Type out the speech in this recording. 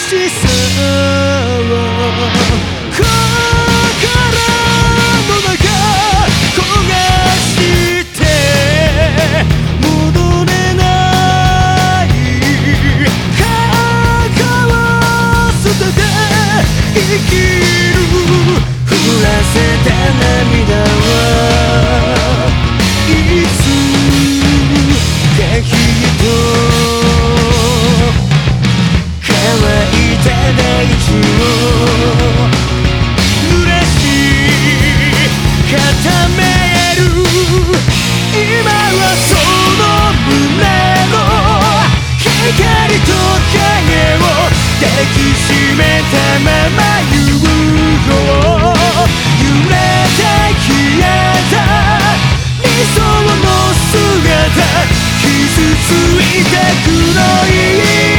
しさは心の中焦がして戻れない顔を捨てて生きる降らせた涙はいつかきっ抱きしめたまま行こう揺れて消えた。理想の姿。傷ついてくの